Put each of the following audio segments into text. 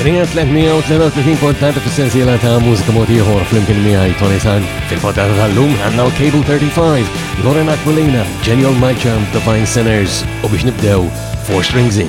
Rinja 333 pontata fil-sensiela ta' mużika motiħor fl-imkien miħaj Tony San. Fil-pontata tal-lum għanna Cable 35, Loren Aquilina, Genial My Champ, Divine Sinners, u biex nibdew 4 Strings In.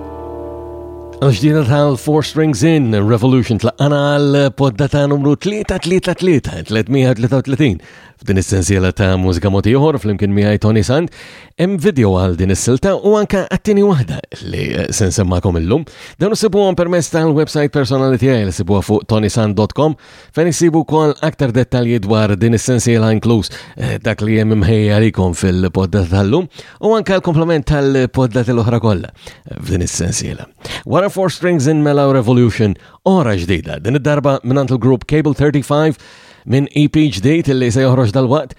Għax dina tal Four Strings In, Revolution tlaqqana għal poddata numru 333, 333. F'din is-sensiela ta' mużika moti oħor fl-imkien miħaj Tony Sand, hemm video għal din is-silta u anka għattini waħda li sensemmakom illum. Dan usibuhom permess tal-website personali tiegħi li sibuha fuq tonysand.com Fejn issibu kol aktar dettalji dwar din is-sensiela inkluż eh, dak li hemm imħejja għalikom fil-podda tal-lum u anke l-komplement tal-podda tal-oħra kollha eh, f'din is-sensiela. Wara Four Strings in Mellow Revolution, ora ġdida, din id-darba minn il-grupp Cable 35 minn EP ġdid li se joħroġ dal-waqt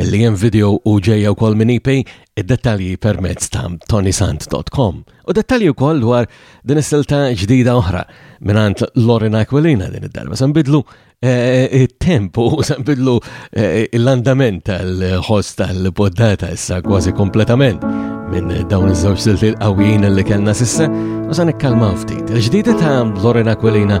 li hemm video u ġejja wkoll minn EP, id-dettalji permezz ta' tonisant.com. U dettalji wkoll dwar din is-silta ġdida oħra mingħand Lorin Aquilina din id-darba se nbidlu eh, eh, it-temp u se nbidlu eh, l-andament tal-ħoss tal-poddata issa kważi kompletament minn dawn iż-żewġ silti l-qawwijin li kellna sissa u se nikkalmaw ftit. Il-ġdida ta' Lorin Aquilina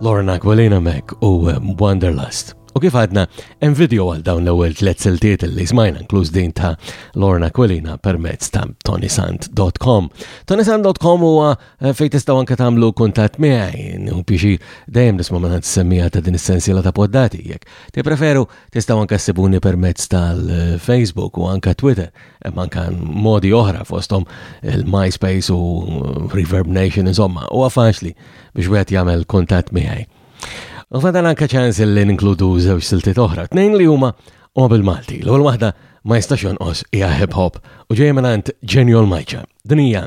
Lorna Gwalina Mac u Wanderlust. U kif għadna, hemm video għal dawn l-ewwel tliet siltiet li smajna inkluż din ta' Lorna Quilina permezz ta' tonisant.com. Tonisant.com huwa eh, fejn tistgħu anke tagħmlu kuntatt miegħi, u biex dejjem nisma' minn semmija ta' din is-sensiela ta' poddati jekk. Tippreferu Tistgħu anke ssibuni permezz tal-Facebook u anke Twitter, hemm anke modi oħra fosthom il-MySpace u Reverb Nation insomma, huwa faċli biex wieħed jagħmel kuntatt miegħi. U fadan anke ċans li ninkludu żewġ siltiet oħra, tnejn li huma u bil-Malti. L-ewwel waħda ma jistax jonqos hija hip hop u ġejja mingħand Ġenjol Majċa. Din hija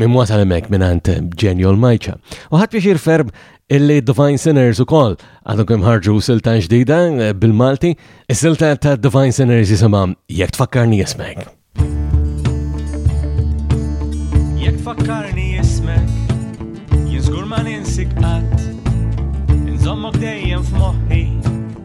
Minn wasa l-mek minn għant Jenny Olmajċa. U ħat biex jirferb illi Divine Sinners u koll għadhom kem ħarġu silta ġdida eh, bil-Malti. Is-silta ta' Divine Sinners jisima jek tfakkarni jismek. Jek tfakkarni jismek, jinsgur ma ninsik għat, nżommok dejjem f'moħħi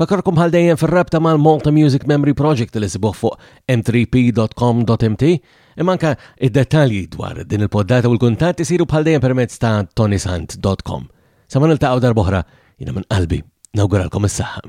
Fakarkom bħal dejjem fir-rabta mal-Malta Music Memory Project li sibuh fuq m3p.com.mt imanka id-dettalji dwar din il-poddata u l-kuntat isiru bħal dejjem permezz ta' tonisant.com. Saman il-taqaw darboħra jina minn qalbi, nawguralkom is-saħħa.